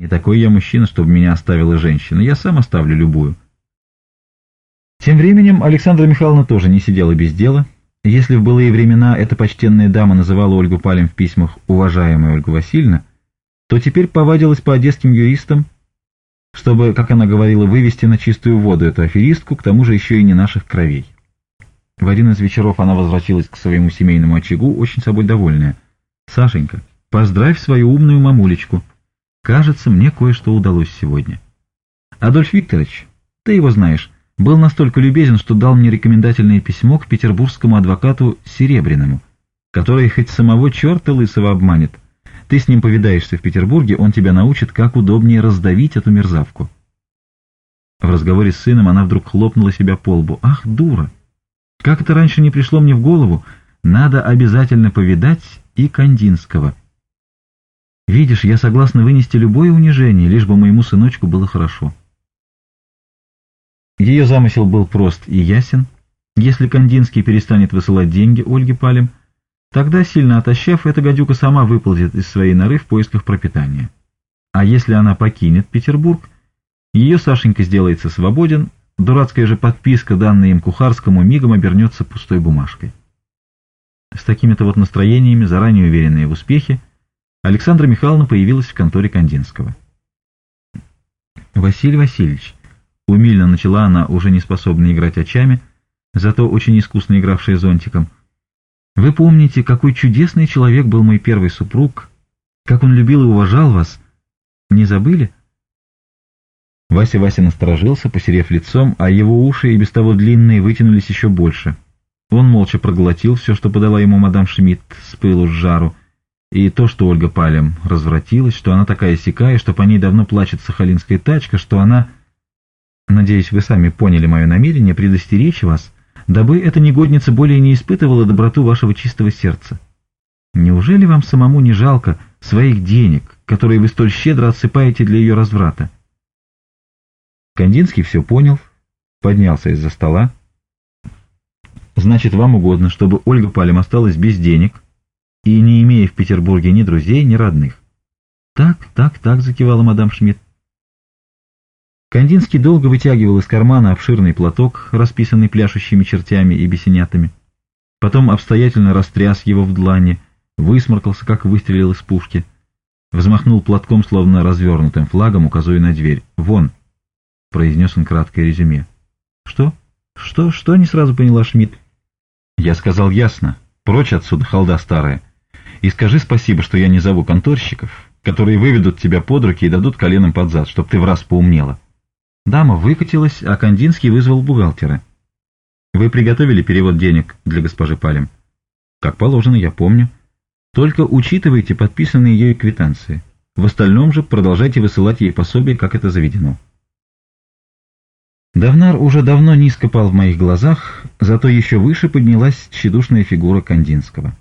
Не такой я мужчина, чтобы меня оставила женщина. Я сам оставлю любую. Тем временем Александра Михайловна тоже не сидела без дела. Если в былые времена эта почтенная дама называла Ольгу Палем в письмах «уважаемая Ольга Васильевна», то теперь повадилась по одесским юристам, чтобы, как она говорила, вывести на чистую воду эту аферистку, к тому же еще и не наших кровей. В один из вечеров она возвратилась к своему семейному очагу, очень собой довольная. «Сашенька, поздравь свою умную мамулечку», Кажется, мне кое-что удалось сегодня. Адольф Викторович, ты его знаешь, был настолько любезен, что дал мне рекомендательное письмо к петербургскому адвокату Серебряному, который хоть самого черта лысого обманет. Ты с ним повидаешься в Петербурге, он тебя научит, как удобнее раздавить эту мерзавку. В разговоре с сыном она вдруг хлопнула себя по лбу. «Ах, дура! Как это раньше не пришло мне в голову? Надо обязательно повидать и Кандинского. Видишь, я согласна вынести любое унижение, лишь бы моему сыночку было хорошо. Ее замысел был прост и ясен. Если Кандинский перестанет высылать деньги Ольге Палем, тогда, сильно отощав, эта гадюка сама выползет из своей норы в поисках пропитания. А если она покинет Петербург, ее Сашенька сделается свободен, дурацкая же подписка, данная им Кухарскому, мигом обернется пустой бумажкой. С такими-то вот настроениями, заранее уверенные в успехе, Александра Михайловна появилась в конторе Кандинского. «Василий Васильевич», — умильно начала она, уже не способная играть очами, зато очень искусно игравшая зонтиком, — «вы помните, какой чудесный человек был мой первый супруг, как он любил и уважал вас. Не забыли?» Вася Вася насторожился, посерев лицом, а его уши и без того длинные вытянулись еще больше. Он молча проглотил все, что подала ему мадам Шмидт с пылу с жару, и то, что Ольга Палем развратилась, что она такая сякая, что по ней давно плачет сахалинская тачка, что она... Надеюсь, вы сами поняли мое намерение предостеречь вас, дабы эта негодница более не испытывала доброту вашего чистого сердца. Неужели вам самому не жалко своих денег, которые вы столь щедро отсыпаете для ее разврата? Кандинский все понял, поднялся из-за стола. «Значит, вам угодно, чтобы Ольга Палем осталась без денег?» и не имея в Петербурге ни друзей, ни родных. «Так, так, так», — закивала мадам Шмидт. Кандинский долго вытягивал из кармана обширный платок, расписанный пляшущими чертями и бесенятами. Потом обстоятельно растряс его в длани, высморкался, как выстрелил из пушки. Взмахнул платком, словно развернутым флагом, указывая на дверь. «Вон!» — произнес он краткое резюме. «Что? Что? Что?» — не сразу поняла Шмидт. «Я сказал ясно. Прочь отсюда, халда старая!» И скажи спасибо, что я не зову конторщиков, которые выведут тебя под руки и дадут коленом под зад, чтоб ты в раз поумнела. Дама выкатилась, а Кандинский вызвал бухгалтера. Вы приготовили перевод денег для госпожи Палем? Как положено, я помню. Только учитывайте подписанные ею квитанции. В остальном же продолжайте высылать ей пособие, как это заведено. Давнар уже давно низко пал в моих глазах, зато еще выше поднялась тщедушная фигура Кандинского.